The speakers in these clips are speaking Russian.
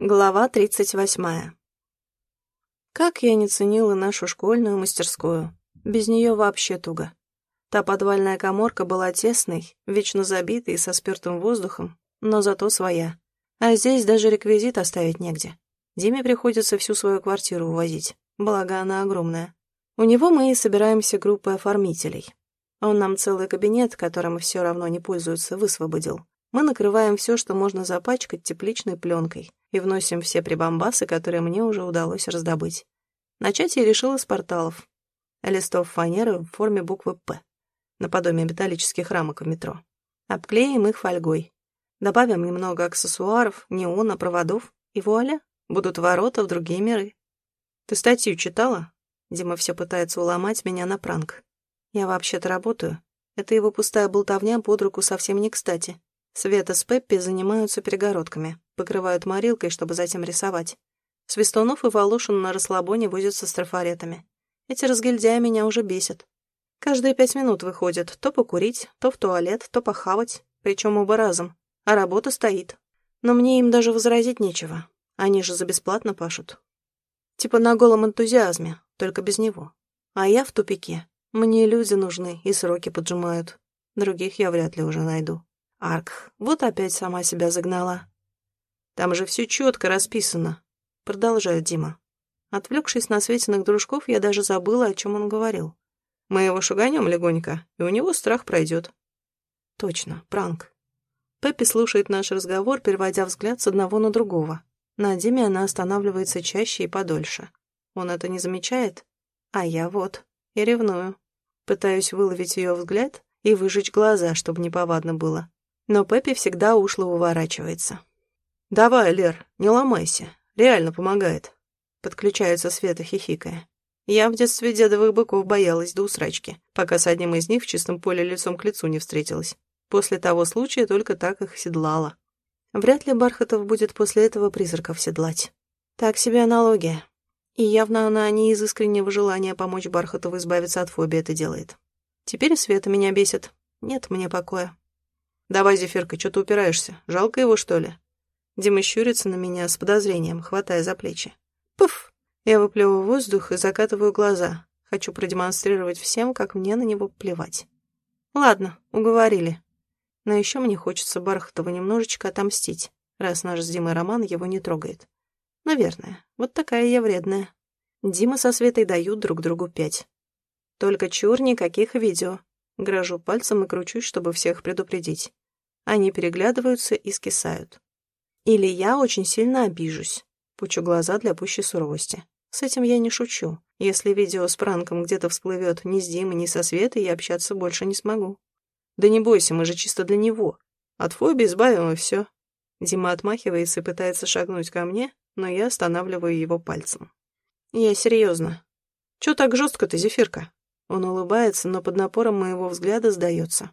Глава тридцать восьмая. Как я не ценила нашу школьную мастерскую. Без нее вообще туго. Та подвальная коморка была тесной, вечно забитой со спертым воздухом, но зато своя. А здесь даже реквизит оставить негде. Диме приходится всю свою квартиру увозить, благо она огромная. У него мы и собираемся группой оформителей. Он нам целый кабинет, которым все равно не пользуются, высвободил. Мы накрываем все, что можно запачкать тепличной пленкой, и вносим все прибамбасы, которые мне уже удалось раздобыть. Начать я решила с порталов. Листов фанеры в форме буквы «П», наподобие металлических рамок в метро. Обклеим их фольгой. Добавим немного аксессуаров, неона, проводов, и вуаля, будут ворота в другие миры. Ты статью читала? Дима все пытается уломать меня на пранк. Я вообще-то работаю. Это его пустая болтовня под руку совсем не кстати. Света с Пеппи занимаются перегородками, покрывают морилкой, чтобы затем рисовать. Свистунов и Волошин на расслабоне возятся с трафаретами. Эти разгильдяи меня уже бесят. Каждые пять минут выходят то покурить, то в туалет, то похавать, причем оба разом, а работа стоит. Но мне им даже возразить нечего, они же за бесплатно пашут. Типа на голом энтузиазме, только без него. А я в тупике. Мне люди нужны и сроки поджимают. Других я вряд ли уже найду. Арк, вот опять сама себя загнала. Там же все четко расписано, продолжает Дима. Отвлекшись на Светиных дружков, я даже забыла, о чем он говорил. Мы его шуганем легонько, и у него страх пройдет. Точно, пранк. Пеппи слушает наш разговор, переводя взгляд с одного на другого. На Диме она останавливается чаще и подольше. Он это не замечает, а я вот, и ревную. Пытаюсь выловить ее взгляд и выжечь глаза, чтобы неповадно было но Пеппи всегда ушло уворачивается. «Давай, Лер, не ломайся, реально помогает», — подключается Света, хихикая. Я в детстве дедовых быков боялась до усрачки, пока с одним из них в чистом поле лицом к лицу не встретилась. После того случая только так их седлала. Вряд ли Бархатов будет после этого призраков седлать. Так себе аналогия. И явно она не из искреннего желания помочь Бархатову избавиться от фобии это делает. Теперь Света меня бесит. Нет мне покоя. «Давай, Зефирка, что ты упираешься? Жалко его, что ли?» Дима щурится на меня с подозрением, хватая за плечи. «Пуф!» Я выплевываю воздух и закатываю глаза. Хочу продемонстрировать всем, как мне на него плевать. Ладно, уговорили. Но еще мне хочется Бархатова немножечко отомстить, раз наш с Димой Роман его не трогает. Наверное, вот такая я вредная. Дима со Светой дают друг другу пять. Только чур никаких видео. Грожу пальцем и кручусь, чтобы всех предупредить. Они переглядываются и скисают. Или я очень сильно обижусь. Пучу глаза для пущей суровости. С этим я не шучу. Если видео с пранком где-то всплывет ни с Димой, ни со Светой, я общаться больше не смогу. Да не бойся, мы же чисто для него. От фобии избавим и все. Дима отмахивается и пытается шагнуть ко мне, но я останавливаю его пальцем. Я серьезно. Чё так жестко ты, Зефирка? Он улыбается, но под напором моего взгляда сдается.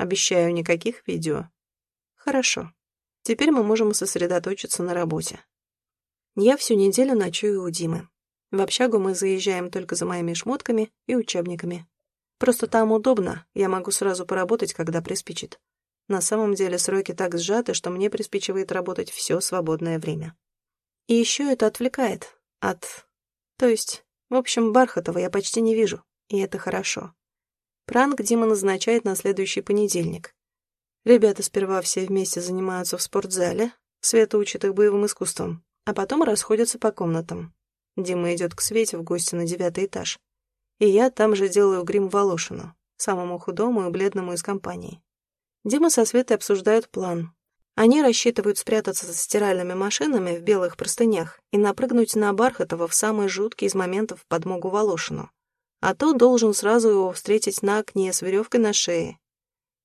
Обещаю, никаких видео. Хорошо. Теперь мы можем сосредоточиться на работе. Я всю неделю ночую у Димы. В общагу мы заезжаем только за моими шмотками и учебниками. Просто там удобно, я могу сразу поработать, когда приспичит. На самом деле сроки так сжаты, что мне приспичивает работать все свободное время. И еще это отвлекает от... То есть, в общем, Бархатова я почти не вижу, и это хорошо. Пранк Дима назначает на следующий понедельник. Ребята сперва все вместе занимаются в спортзале, Света учит их боевым искусствам, а потом расходятся по комнатам. Дима идет к Свете в гости на девятый этаж. И я там же делаю грим Волошину, самому худому и бледному из компании. Дима со Светой обсуждают план. Они рассчитывают спрятаться за стиральными машинами в белых простынях и напрыгнуть на Бархатова в самый жуткий из моментов подмогу Волошину а то должен сразу его встретить на окне с веревкой на шее.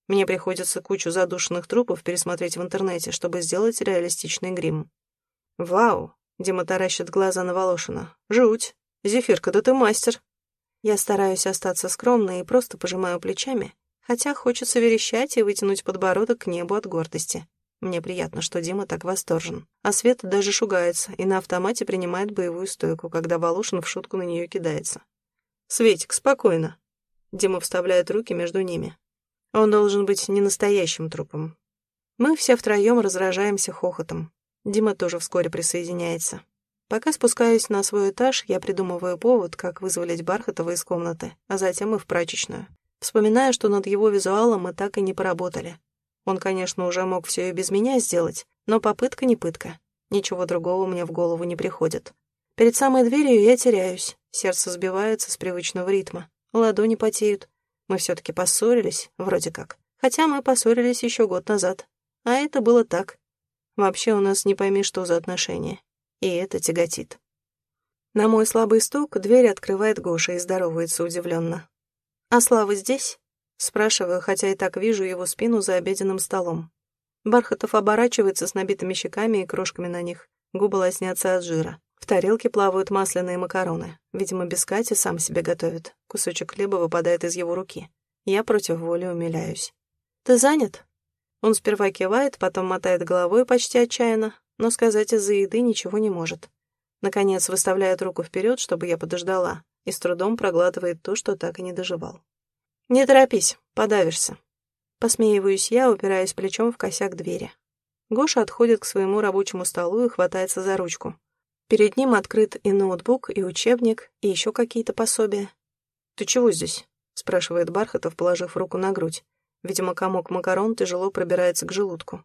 Мне приходится кучу задушенных трупов пересмотреть в интернете, чтобы сделать реалистичный грим. «Вау!» — Дима таращит глаза на Волошина. «Жуть! Зефирка, да ты мастер!» Я стараюсь остаться скромной и просто пожимаю плечами, хотя хочется верещать и вытянуть подбородок к небу от гордости. Мне приятно, что Дима так восторжен. А Света даже шугается и на автомате принимает боевую стойку, когда Волошин в шутку на нее кидается. «Светик, спокойно». Дима вставляет руки между ними. Он должен быть не настоящим трупом. Мы все втроем разражаемся хохотом. Дима тоже вскоре присоединяется. Пока спускаюсь на свой этаж, я придумываю повод, как вызволить Бархатова из комнаты, а затем и в прачечную. Вспоминаю, что над его визуалом мы так и не поработали. Он, конечно, уже мог все и без меня сделать, но попытка не пытка. Ничего другого мне в голову не приходит. Перед самой дверью я теряюсь, сердце сбивается с привычного ритма, ладони потеют. Мы все-таки поссорились, вроде как. Хотя мы поссорились еще год назад. А это было так. Вообще у нас не пойми, что за отношения. И это тяготит. На мой слабый стук дверь открывает Гоша и здоровается удивленно. «А Слава здесь?» Спрашиваю, хотя и так вижу его спину за обеденным столом. Бархатов оборачивается с набитыми щеками и крошками на них. Губы лоснятся от жира. В тарелке плавают масляные макароны. Видимо, без Кати сам себе готовит. Кусочек хлеба выпадает из его руки. Я против воли умиляюсь. «Ты занят?» Он сперва кивает, потом мотает головой почти отчаянно, но сказать из-за еды ничего не может. Наконец выставляет руку вперед, чтобы я подождала, и с трудом проглатывает то, что так и не доживал. «Не торопись, подавишься». Посмеиваюсь я, упираясь плечом в косяк двери. Гоша отходит к своему рабочему столу и хватается за ручку. Перед ним открыт и ноутбук, и учебник, и еще какие-то пособия. «Ты чего здесь?» — спрашивает Бархатов, положив руку на грудь. Видимо, комок макарон тяжело пробирается к желудку.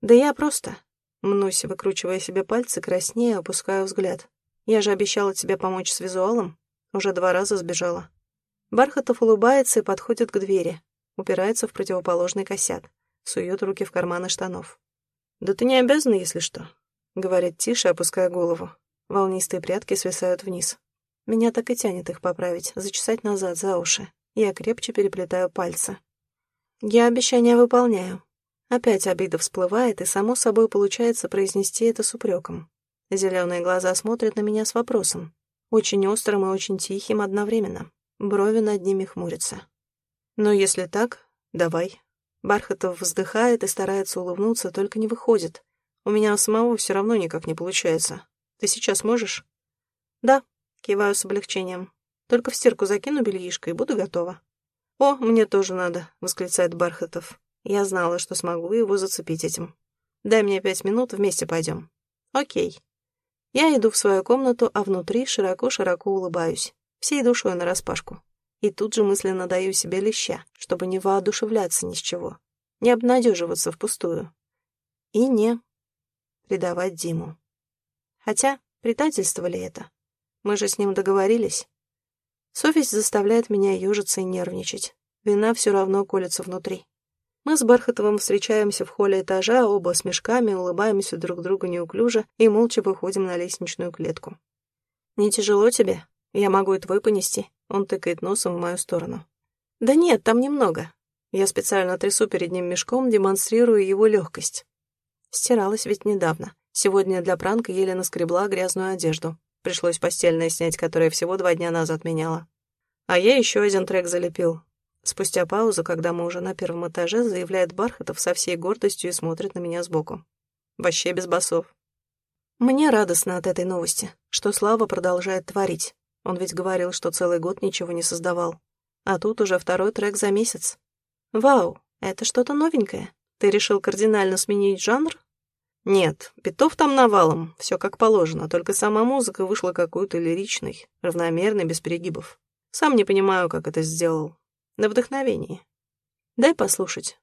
«Да я просто...» Мнусь, выкручивая себе пальцы, краснее, опускаю взгляд. «Я же обещала тебе помочь с визуалом. Уже два раза сбежала». Бархатов улыбается и подходит к двери, упирается в противоположный косяк, сует руки в карманы штанов. «Да ты не обязана, если что», — говорит тише, опуская голову. Волнистые прядки свисают вниз. Меня так и тянет их поправить, зачесать назад, за уши. Я крепче переплетаю пальцы. Я обещание выполняю. Опять обида всплывает, и само собой получается произнести это с упреком. Зеленые глаза смотрят на меня с вопросом. Очень острым и очень тихим одновременно. Брови над ними хмурятся. «Ну, если так, давай». Бархатов вздыхает и старается улыбнуться, только не выходит. У меня самого все равно никак не получается. Ты сейчас можешь? Да, киваю с облегчением. Только в стирку закину бельишко и буду готова. О, мне тоже надо, восклицает Бархатов. Я знала, что смогу его зацепить этим. Дай мне пять минут, вместе пойдем. Окей. Я иду в свою комнату, а внутри широко-широко улыбаюсь всей душой нараспашку. И тут же мысленно даю себе леща, чтобы не воодушевляться ни с чего, не обнадеживаться впустую. И не предавать Диму. Хотя, предательство ли это? Мы же с ним договорились. Совесть заставляет меня ежиться и нервничать. Вина все равно колется внутри. Мы с Бархатовым встречаемся в холле этажа, оба с мешками, улыбаемся друг другу неуклюже и молча выходим на лестничную клетку. «Не тяжело тебе?» Я могу и твой понести. Он тыкает носом в мою сторону. Да нет, там немного. Я специально трясу перед ним мешком, демонстрируя его легкость. Стиралась ведь недавно. Сегодня для пранка еле наскребла грязную одежду. Пришлось постельное снять, которое всего два дня назад меняла. А я еще один трек залепил. Спустя паузу, когда мы уже на первом этаже, заявляет Бархатов со всей гордостью и смотрит на меня сбоку. Вообще без басов. Мне радостно от этой новости, что Слава продолжает творить. Он ведь говорил, что целый год ничего не создавал. А тут уже второй трек за месяц. Вау, это что-то новенькое. Ты решил кардинально сменить жанр? Нет, Петов там навалом, все как положено, только сама музыка вышла какой-то лиричной, равномерной, без перегибов. Сам не понимаю, как это сделал. На вдохновении. Дай послушать.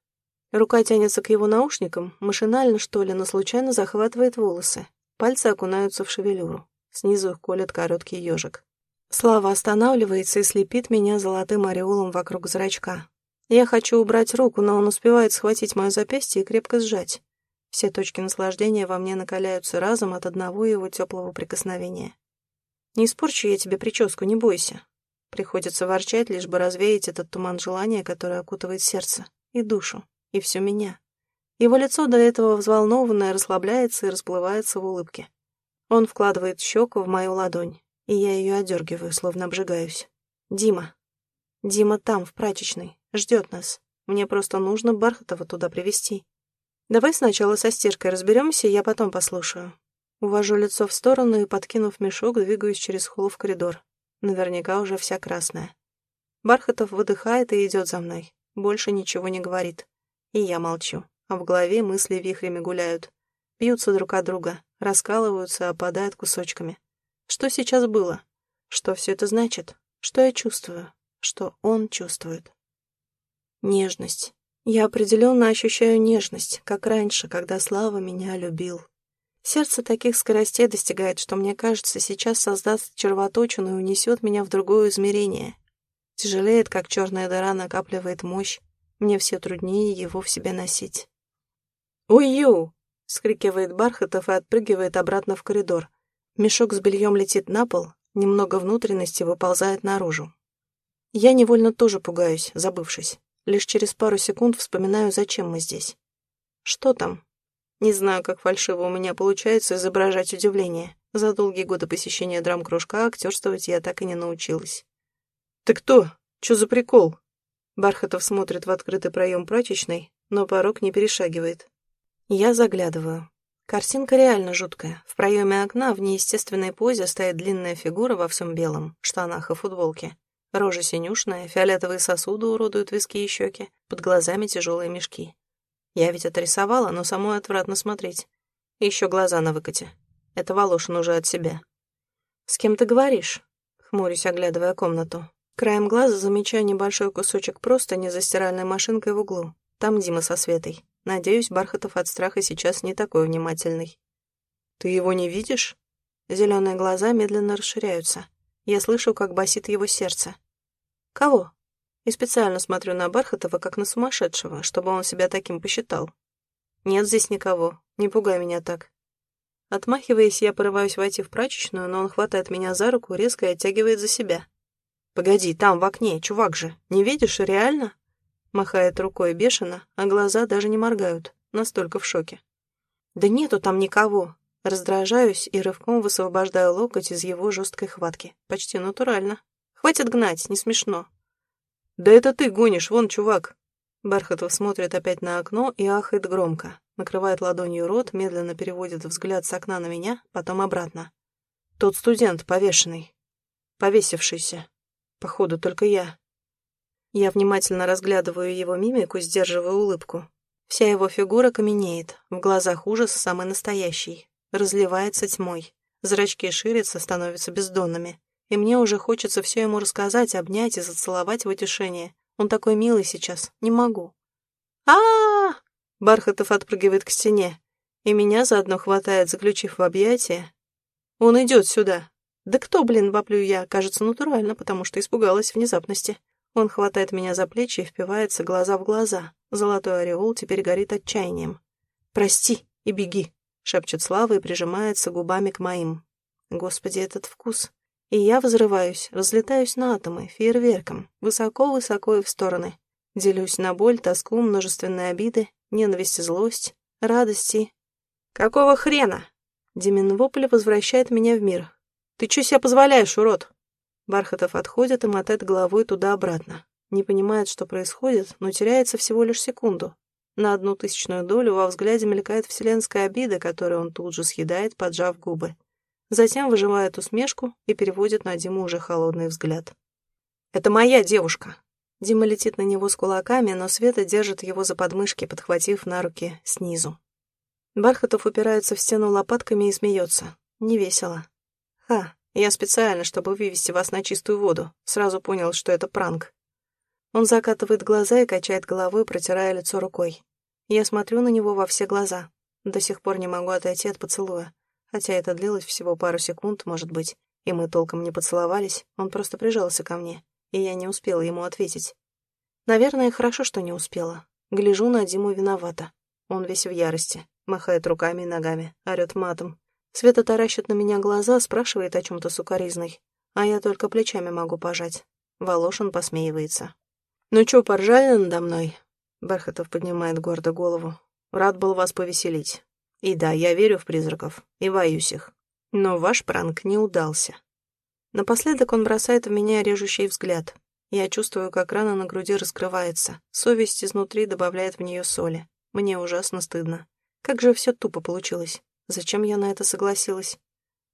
Рука тянется к его наушникам, машинально, что ли, но случайно захватывает волосы. Пальцы окунаются в шевелюру. Снизу их колет короткий ежик. Слава останавливается и слепит меня золотым ореолом вокруг зрачка. Я хочу убрать руку, но он успевает схватить мое запястье и крепко сжать. Все точки наслаждения во мне накаляются разом от одного его теплого прикосновения. «Не испорчу я тебе прическу, не бойся». Приходится ворчать, лишь бы развеять этот туман желания, который окутывает сердце, и душу, и все меня. Его лицо до этого взволнованное расслабляется и расплывается в улыбке. Он вкладывает щеку в мою ладонь и я ее одергиваю, словно обжигаюсь. «Дима! Дима там, в прачечной, ждет нас. Мне просто нужно Бархатова туда привести. Давай сначала со стиркой разберемся, я потом послушаю». Увожу лицо в сторону и, подкинув мешок, двигаюсь через холл в коридор. Наверняка уже вся красная. Бархатов выдыхает и идет за мной. Больше ничего не говорит. И я молчу, а в голове мысли вихрями гуляют. Бьются друг от друга, раскалываются, опадают кусочками. Что сейчас было? Что все это значит? Что я чувствую? Что он чувствует? Нежность. Я определенно ощущаю нежность, как раньше, когда Слава меня любил. Сердце таких скоростей достигает, что мне кажется, сейчас создаст червоточину и унесет меня в другое измерение. Тяжелеет, как черная дыра накапливает мощь. Мне все труднее его в себе носить. Скрикивает Бархатов и отпрыгивает обратно в коридор. Мешок с бельем летит на пол, немного внутренности выползает наружу. Я невольно тоже пугаюсь, забывшись. Лишь через пару секунд вспоминаю, зачем мы здесь. Что там? Не знаю, как фальшиво у меня получается изображать удивление. За долгие годы посещения драм-кружка актерствовать я так и не научилась. «Ты кто? Чё за прикол?» Бархатов смотрит в открытый проем прачечной, но порог не перешагивает. Я заглядываю. Картинка реально жуткая. В проеме окна в неестественной позе стоит длинная фигура во всем белом, штанах и футболке. Рожа синюшная, фиолетовые сосуды уродуют виски и щеки, под глазами тяжелые мешки. Я ведь отрисовала, но самой отвратно смотреть. Еще глаза на выкате. Это Волошин уже от себя. «С кем ты говоришь?» Хмурюсь, оглядывая комнату. Краем глаза замечаю небольшой кусочек простыни за стиральной машинкой в углу. Там Дима со Светой. Надеюсь, Бархатов от страха сейчас не такой внимательный. «Ты его не видишь?» Зеленые глаза медленно расширяются. Я слышу, как басит его сердце. «Кого?» И специально смотрю на Бархатова, как на сумасшедшего, чтобы он себя таким посчитал. «Нет здесь никого. Не пугай меня так». Отмахиваясь, я порываюсь войти в прачечную, но он хватает меня за руку, резко и оттягивает за себя. «Погоди, там, в окне, чувак же. Не видишь, реально?» Махает рукой бешено, а глаза даже не моргают. Настолько в шоке. «Да нету там никого!» Раздражаюсь и рывком высвобождаю локоть из его жесткой хватки. Почти натурально. «Хватит гнать, не смешно. «Да это ты гонишь, вон чувак!» Бархатов смотрит опять на окно и ахает громко. Накрывает ладонью рот, медленно переводит взгляд с окна на меня, потом обратно. Тот студент повешенный. Повесившийся. Походу, только я. Я внимательно разглядываю его мимику, сдерживая улыбку. Вся его фигура каменеет, в глазах ужас самый настоящий. Разливается тьмой. Зрачки ширятся, становятся бездонными и мне уже хочется все ему рассказать, обнять и зацеловать в утешение. Он такой милый сейчас, не могу. а а, -а Бархатов отпрыгивает к стене, и меня заодно хватает, заключив в объятия. Он идет сюда. Да кто, блин, воплю я, кажется натурально, потому что испугалась внезапности. Он хватает меня за плечи и впивается глаза в глаза. Золотой ореол теперь горит отчаянием. «Прости и беги», — шепчет Слава и прижимается губами к моим. Господи, этот вкус. И я взрываюсь, разлетаюсь на атомы, фейерверком, высоко-высоко и в стороны. Делюсь на боль, тоску, множественные обиды, ненависть и злость, радости. «Какого хрена?» Димин вопль возвращает меня в мир. «Ты чё себе позволяешь, урод?» Бархатов отходит и мотает головой туда-обратно. Не понимает, что происходит, но теряется всего лишь секунду. На одну тысячную долю во взгляде мелькает вселенская обида, которую он тут же съедает, поджав губы. Затем выжимает усмешку и переводит на Диму уже холодный взгляд. «Это моя девушка!» Дима летит на него с кулаками, но Света держит его за подмышки, подхватив на руки снизу. Бархатов упирается в стену лопатками и смеется. Невесело. «Ха, я специально, чтобы вывести вас на чистую воду. Сразу понял, что это пранк». Он закатывает глаза и качает головой, протирая лицо рукой. Я смотрю на него во все глаза. До сих пор не могу отойти от поцелуя. Хотя это длилось всего пару секунд, может быть, и мы толком не поцеловались, он просто прижался ко мне, и я не успела ему ответить. Наверное, хорошо, что не успела. Гляжу на Диму виновата. Он весь в ярости, махает руками и ногами, орёт матом. Света таращит на меня глаза, спрашивает о чем то сукоризной, а я только плечами могу пожать. Волошин посмеивается. «Ну чё, поржали надо мной?» Бархатов поднимает гордо голову. «Рад был вас повеселить. И да, я верю в призраков и боюсь их. Но ваш пранк не удался. Напоследок он бросает в меня режущий взгляд. Я чувствую, как рана на груди раскрывается. Совесть изнутри добавляет в нее соли. Мне ужасно стыдно. Как же все тупо получилось. Зачем я на это согласилась?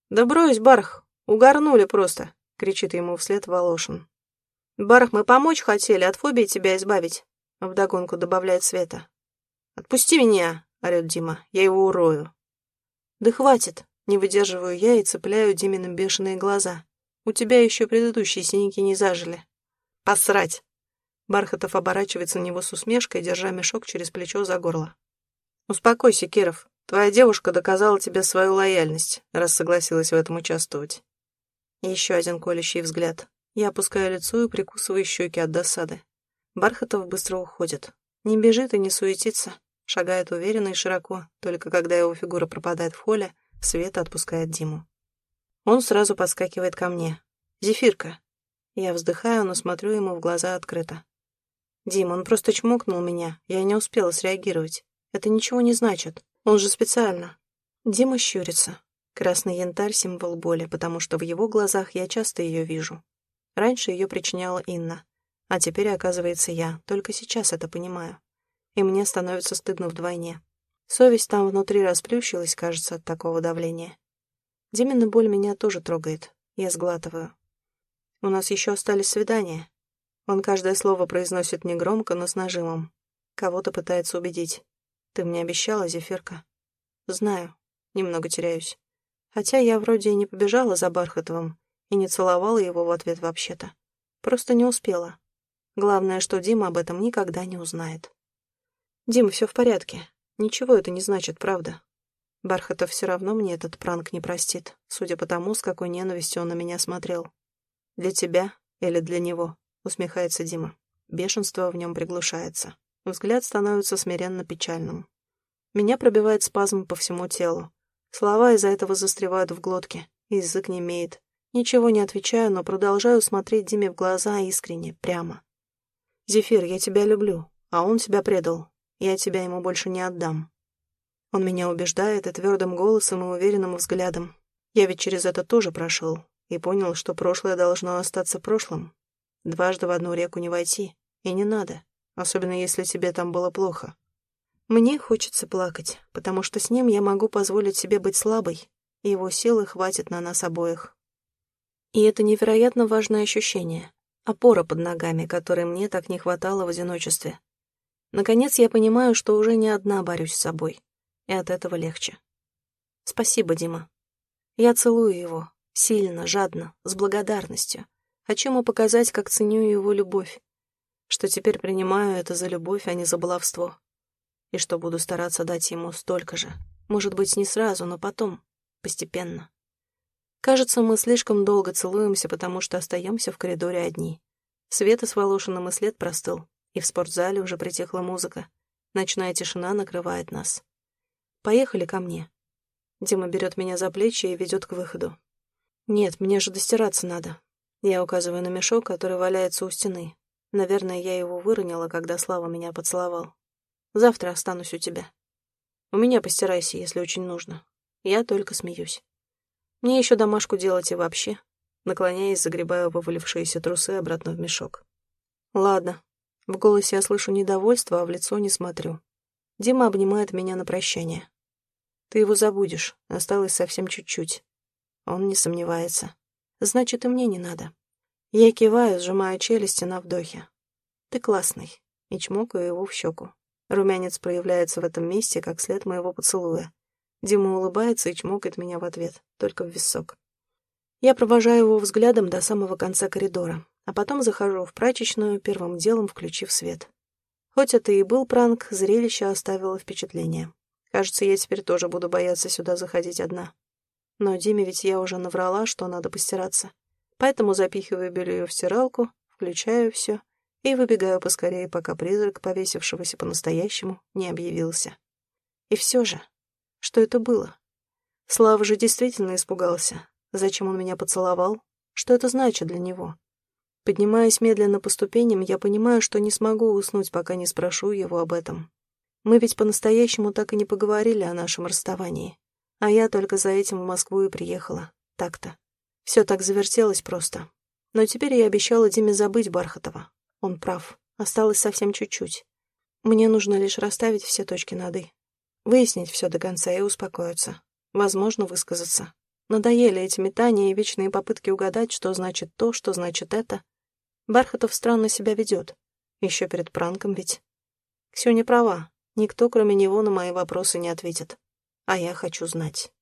«Да брось, Барх! Угорнули просто!» — кричит ему вслед Волошин. «Барх, мы помочь хотели, от фобии тебя избавить», — вдогонку добавляет Света. «Отпусти меня!» — орёт Дима. «Я его урою». Да хватит, не выдерживаю я и цепляю Диминым бешеные глаза. У тебя еще предыдущие синяки не зажили. Посрать. Бархатов оборачивается на него с усмешкой, держа мешок через плечо за горло. «Успокойся, Киров. Твоя девушка доказала тебе свою лояльность, раз согласилась в этом участвовать». Еще один колющий взгляд. Я опускаю лицо и прикусываю щеки от досады. Бархатов быстро уходит. Не бежит и не суетится. Шагает уверенно и широко, только когда его фигура пропадает в холле, Света отпускает Диму. Он сразу подскакивает ко мне. «Зефирка». Я вздыхаю, но смотрю ему в глаза открыто. «Дим, он просто чмокнул меня, я не успела среагировать. Это ничего не значит. Он же специально». Дима щурится. Красный янтарь — символ боли, потому что в его глазах я часто ее вижу. Раньше ее причиняла Инна, а теперь, оказывается, я. Только сейчас это понимаю. И мне становится стыдно вдвойне. Совесть там внутри расплющилась, кажется, от такого давления. Димина боль меня тоже трогает. Я сглатываю. У нас еще остались свидания. Он каждое слово произносит негромко, но с нажимом. Кого-то пытается убедить. Ты мне обещала, Зефирка? Знаю. Немного теряюсь. Хотя я вроде и не побежала за Бархатовым и не целовала его в ответ вообще-то. Просто не успела. Главное, что Дима об этом никогда не узнает. Дима, все в порядке. Ничего это не значит, правда. Бархатов все равно мне этот пранк не простит, судя по тому, с какой ненавистью он на меня смотрел. Для тебя или для него, усмехается Дима. Бешенство в нем приглушается. Взгляд становится смиренно печальным. Меня пробивает спазм по всему телу. Слова из-за этого застревают в глотке, язык не имеет. Ничего не отвечаю, но продолжаю смотреть Диме в глаза искренне, прямо. «Зефир, я тебя люблю, а он тебя предал. Я тебя ему больше не отдам». Он меня убеждает и твердым голосом и уверенным взглядом. Я ведь через это тоже прошел и понял, что прошлое должно остаться прошлым. Дважды в одну реку не войти, и не надо, особенно если тебе там было плохо. Мне хочется плакать, потому что с ним я могу позволить себе быть слабой, и его силы хватит на нас обоих. И это невероятно важное ощущение, опора под ногами, которой мне так не хватало в одиночестве. Наконец я понимаю, что уже не одна борюсь с собой, и от этого легче. Спасибо, Дима. Я целую его, сильно, жадно, с благодарностью. Хочу ему показать, как ценю его любовь, что теперь принимаю это за любовь, а не за баловство и что буду стараться дать ему столько же. Может быть, не сразу, но потом, постепенно. Кажется, мы слишком долго целуемся, потому что остаемся в коридоре одни. Света с Волошиным и след простыл, и в спортзале уже притихла музыка. Ночная тишина накрывает нас. Поехали ко мне. Дима берет меня за плечи и ведет к выходу. Нет, мне же достираться надо. Я указываю на мешок, который валяется у стены. Наверное, я его выронила, когда Слава меня поцеловал. Завтра останусь у тебя. У меня постирайся, если очень нужно. Я только смеюсь. Мне еще домашку делать и вообще. Наклоняясь, загребаю вывалившиеся трусы обратно в мешок. Ладно. В голосе я слышу недовольство, а в лицо не смотрю. Дима обнимает меня на прощание. Ты его забудешь, осталось совсем чуть-чуть. Он не сомневается. Значит, и мне не надо. Я киваю, сжимая челюсти на вдохе. Ты классный. И чмокаю его в щеку. Румянец проявляется в этом месте, как след моего поцелуя. Дима улыбается и чмокает меня в ответ, только в висок. Я провожаю его взглядом до самого конца коридора, а потом захожу в прачечную, первым делом включив свет. Хоть это и был пранк, зрелище оставило впечатление. Кажется, я теперь тоже буду бояться сюда заходить одна. Но Диме ведь я уже наврала, что надо постираться. Поэтому запихиваю белье в стиралку, включаю все и выбегаю поскорее, пока призрак, повесившегося по-настоящему, не объявился. И все же, что это было? Слава же действительно испугался. Зачем он меня поцеловал? Что это значит для него? Поднимаясь медленно по ступеням, я понимаю, что не смогу уснуть, пока не спрошу его об этом. Мы ведь по-настоящему так и не поговорили о нашем расставании. А я только за этим в Москву и приехала. Так-то. Все так завертелось просто. Но теперь я обещала Диме забыть Бархатова. Он прав. Осталось совсем чуть-чуть. Мне нужно лишь расставить все точки над «и». Выяснить все до конца и успокоиться. Возможно, высказаться. Надоели эти метания и вечные попытки угадать, что значит то, что значит это. Бархатов странно себя ведет. Еще перед пранком ведь. Ксюня права. Никто, кроме него, на мои вопросы не ответит. А я хочу знать.